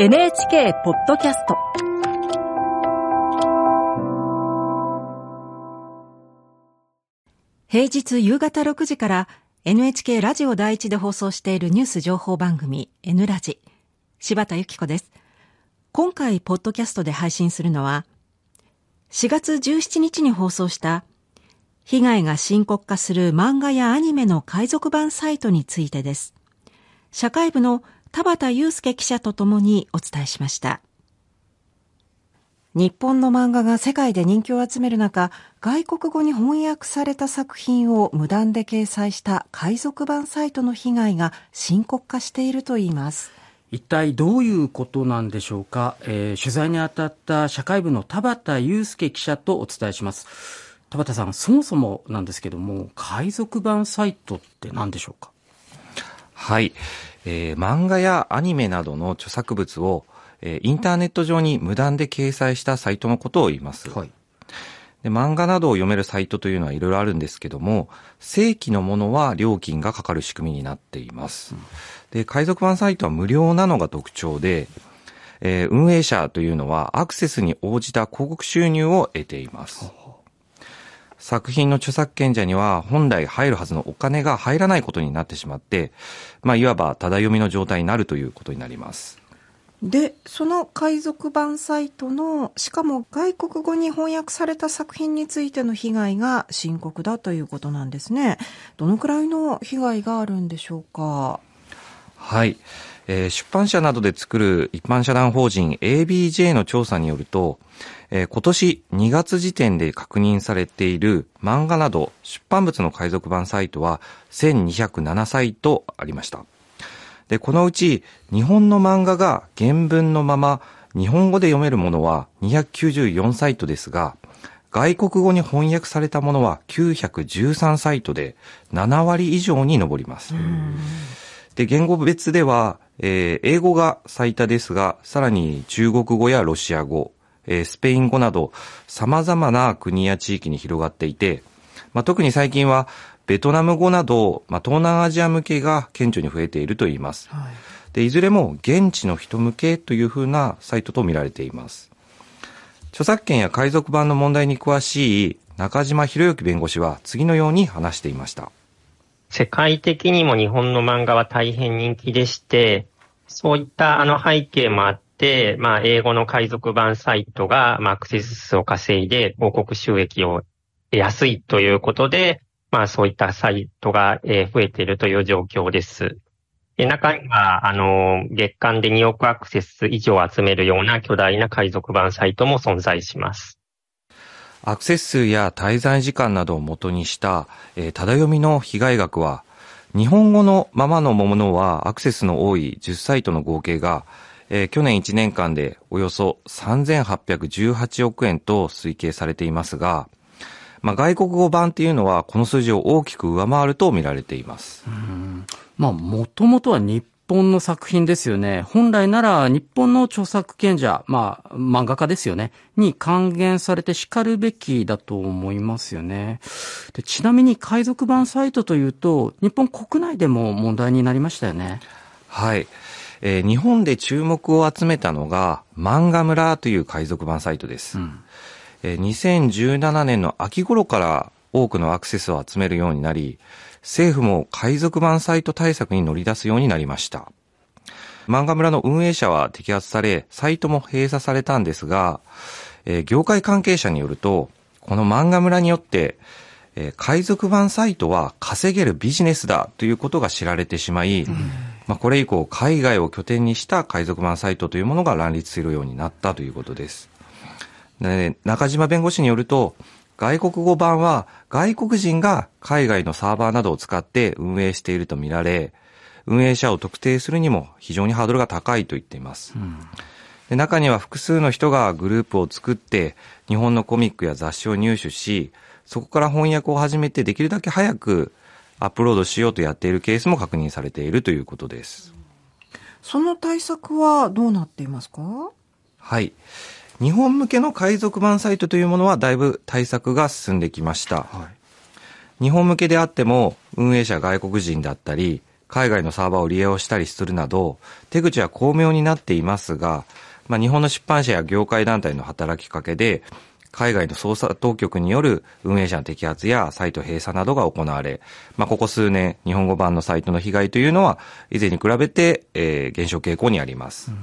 NHK ポッドキャスト。平日夕方6時から NHK ラジオ第一で放送しているニュース情報番組 N ラジ。柴田由紀子です。今回ポッドキャストで配信するのは4月17日に放送した被害が深刻化する漫画やアニメの海賊版サイトについてです。社会部の田畑祐介記者とともにお伝えしました。日本の漫画が世界で人気を集める中外国語に翻訳された作品を無断で掲載した海賊版サイトの被害が深刻化しているといいます。一体どういうことなんでしょうか、えー、取材に当たった社会部の田畑祐介記者とお伝えします。田畑さんそもそもなんですけども海賊版サイトって何でしょうか？はい、えー、漫画やアニメなどの著作物を、えー、インターネット上に無断で掲載したサイトのことを言います。はいで漫画などを読めるサイトというのはいろいろあるんですけども、正規のものは料金がかかる仕組みになっています。うん、で、海賊版サイトは無料なのが特徴で、えー、運営者というのはアクセスに応じた広告収入を得ています。作品の著作権者には本来入るはずのお金が入らないことになってしまって、まあ、いわばただ読みの状態になるということになります。で、その海賊版サイトの、しかも外国語に翻訳された作品についての被害が深刻だということなんですね。どのくらいの被害があるんでしょうか？はい。えー、出版社などで作る一般社団法人 ABJ の調査によると、えー、今年2月時点で確認されている漫画など出版物の海賊版サイトは1207サイトありました。で、このうち日本の漫画が原文のまま日本語で読めるものは294サイトですが、外国語に翻訳されたものは913サイトで7割以上に上ります。で、言語別ではえー、英語が最多ですが、さらに中国語やロシア語、えー、スペイン語など様々な国や地域に広がっていて、まあ、特に最近はベトナム語など、まあ、東南アジア向けが顕著に増えているといいます。はい、でいずれも現地の人向けというふうなサイトと見られています。著作権や海賊版の問題に詳しい中島博之弁護士は次のように話していました。世界的にも日本の漫画は大変人気でして、そういったあの背景もあって、まあ、英語の海賊版サイトが、まあ、アクセス数を稼いで広告収益を得やすいということで、まあ、そういったサイトが、え増えているという状況です。で中には、あの、月間で2億アクセス以上集めるような巨大な海賊版サイトも存在します。アクセス数や滞在時間などを元にした、えー、ただ読みの被害額は、日本語のままのものはアクセスの多い10サイトの合計が、えー、去年1年間でおよそ3818億円と推計されていますが、まあ、外国語版っていうのはこの数字を大きく上回ると見られています。まあ、もともとは日本の作品ですよね。本来なら日本の著作権者、まあ、漫画家ですよね。に還元されて叱るべきだと思いますよね。でちなみに海賊版サイトというと、日本国内でも問題になりましたよね。はい。えー、日本で注目を集めたのが、漫画村という海賊版サイトです。うん、えー、2017年の秋頃から多くのアクセスを集めるようになり、政府も海賊版サイト対策に乗り出すようになりました。漫画村の運営者は摘発され、サイトも閉鎖されたんですが、えー、業界関係者によると、この漫画村によって、えー、海賊版サイトは稼げるビジネスだということが知られてしまい、うん、まあ、これ以降海外を拠点にした海賊版サイトというものが乱立するようになったということです。で中島弁護士によると、外国語版は外国人が海外のサーバーなどを使って運営しているとみられ、運営者を特定するにも非常にハードルが高いと言っています。うんで中には複数の人がグループを作って日本のコミックや雑誌を入手し、そこから翻訳を始めてできるだけ早くアップロードしようとやっているケースも確認されているということです。その対策はどうなっていますか？はい。日本向けの海賊版サイトというものはだいぶ対策が進んできました。はい、日本向けであっても運営者外国人だったり、海外のサーバーを利用したりするなど、手口は巧妙になっていますが、まあ、日本の出版社や業界団体の働きかけで、海外の捜査当局による運営者の摘発やサイト閉鎖などが行われ、まあ、ここ数年、日本語版のサイトの被害というのは、以前に比べて、えー、減少傾向にあります。うん、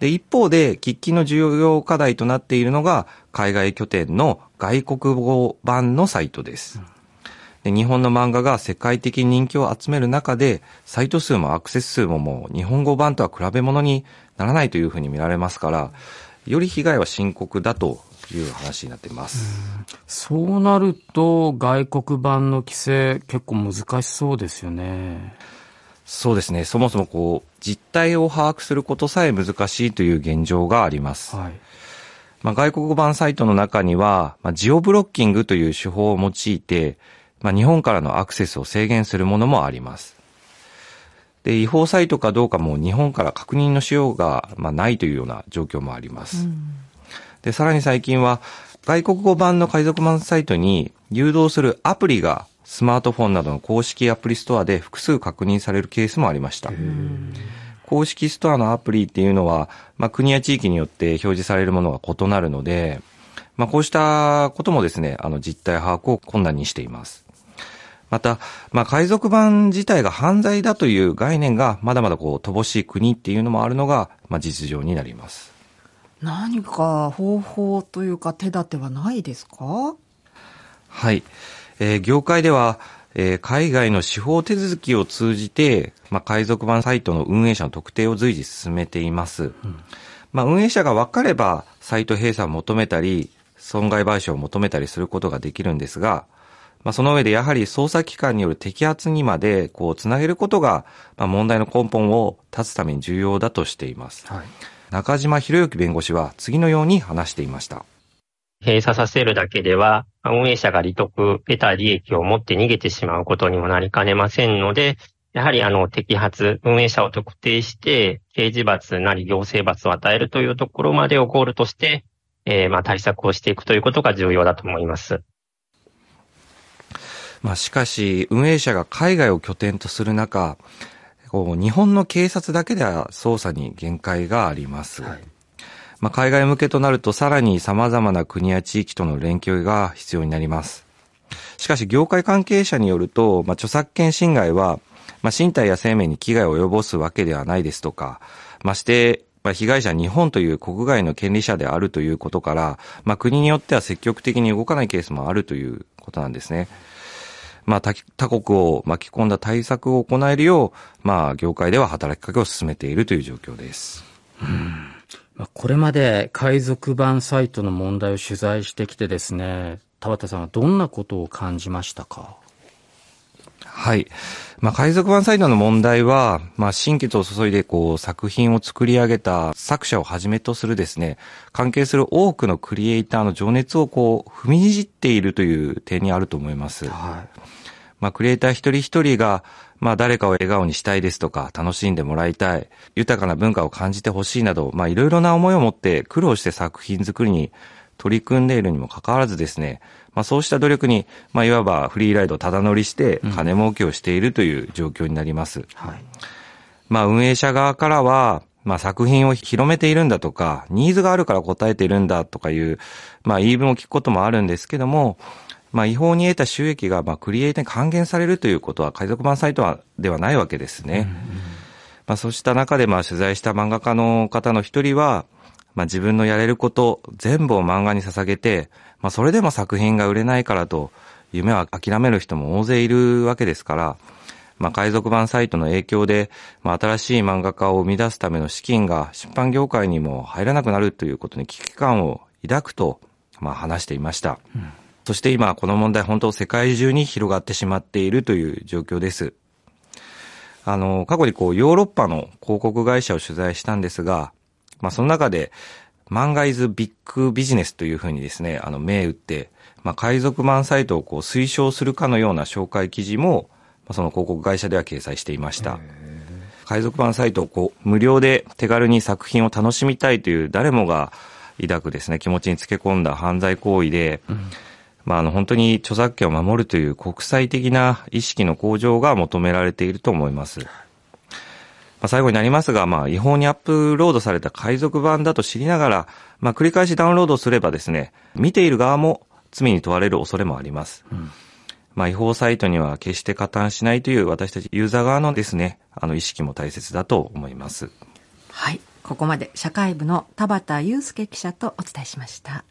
で、一方で、喫緊の重要課題となっているのが、海外拠点の外国語版のサイトです。うんで日本の漫画が世界的に人気を集める中で、サイト数もアクセス数ももう日本語版とは比べ物にならないというふうに見られますから、より被害は深刻だという話になっています。うそうなると、外国版の規制結構難しそうですよね。そうですね。そもそもこう、実態を把握することさえ難しいという現状があります。はい。まあ、外国語版サイトの中には、まあ、ジオブロッキングという手法を用いて、まあ、日本からのアクセスを制限するものもあります。で、違法サイトかどうかも日本から確認のしようが、まあ、ないというような状況もあります。で、さらに最近は、外国語版の海賊版サイトに誘導するアプリがスマートフォンなどの公式アプリストアで複数確認されるケースもありました。公式ストアのアプリっていうのは、まあ、国や地域によって表示されるものが異なるので、まあ、こうしたこともですね、あの実態把握を困難にしています。また、まあ、海賊版自体が犯罪だという概念がまだまだこう乏しい国っていうのもあるのが、まあ、実情になります。何か方法というか手立てはないですか？はい。えー、業界では、えー、海外の司法手続きを通じて、まあ、海賊版サイトの運営者の特定を随時進めています。うん、まあ、運営者が分かれば、サイト閉鎖を求めたり、損害賠償を求めたりすることができるんですが、まあ、その上でやはり捜査機関による摘発にまでこうつなげることが、まあ、問題の根本を断つために重要だとしています。はい、中島博之弁護士は次のように話していました。閉鎖させるだけでは、運営者が利得、得た利益を持って逃げてしまうことにもなりかねませんので、やはりあの摘発、運営者を特定して、刑事罰なり行政罰を与えるというところまでをゴールとして、えー、まあ対策をしていくということが重要だと思います。まあ、しかし、運営者が海外を拠点とする中、こう日本の警察だけでは捜査に限界があります。はい、まあ、海外向けとなるとさらに様々な国や地域との連携が必要になります。しかし業界関係者によると、まあ、著作権侵害は、まあ、身体や生命に危害を及ぼすわけではないですとか、まして、まあ、被害者日本という国外の権利者であるということから、まあ、国によっては積極的に動かないケースもあるということなんですね。まあ、他国を巻き込んだ対策を行えるよう、まあ、業界では働きかけを進めているという状況です。うんこれまで海賊版サイトの問題を取材してきてですね、田畑さんはどんなことを感じましたか？はい。まあ、海賊版サイトの問題は、まあ、心血を注いで、こう、作品を作り上げた作者をはじめとするですね、関係する多くのクリエイターの情熱をこう、踏みにじっているという点にあると思います。はい。まあ、クリエイター一人一人が、まあ、誰かを笑顔にしたいですとか、楽しんでもらいたい、豊かな文化を感じてほしいなど、まあ、いろいろな思いを持って苦労して作品作りに取り組んでいるにもかかわらずですね、まあ、そうした努力に、まあ、いわばフリーライドただ乗りして金儲けをしているという状況になります。うん、はい。まあ、運営者側からは、まあ、作品を広めているんだとか、ニーズがあるから答えているんだとかいう、まあ、言い分を聞くこともあるんですけども、まあ、違法に得た収益が、まあ、クリエイターに還元されるということは、海賊版サイトはではないわけですね。うんまあ、そうした中で、まあ、取材した漫画家の方の一人は、まあ、自分のやれること、全部を漫画に捧げて、まあ、それでも作品が売れないからと、夢は諦める人も大勢いるわけですから、まあ、海賊版サイトの影響で、まあ、新しい漫画家を生み出すための資金が出版業界にも入らなくなるということに危機感を抱くと、まあ、話していました。うんそして今この問題本当世界中に広がってしまっているという状況です。あの、過去にこうヨーロッパの広告会社を取材したんですが、まあその中で漫画イズビッグビジネスというふうにですね、あの銘打って、まあ海賊版サイトをこう推奨するかのような紹介記事も、まあ、その広告会社では掲載していました。海賊版サイトをこう無料で手軽に作品を楽しみたいという誰もが抱くですね、気持ちにつけ込んだ犯罪行為で、うんまあ、あの、本当に著作権を守るという国際的な意識の向上が求められていると思います。まあ、最後になりますが、まあ、違法にアップロードされた海賊版だと知りながら、まあ、繰り返しダウンロードすればですね、見ている側も罪に問われる恐れもあります。うんまあ、違法サイトには決して加担しないという私たちユーザー側のですね、あの意識も大切だと思います。はい。ここまで社会部の田畑祐介記者とお伝えしました。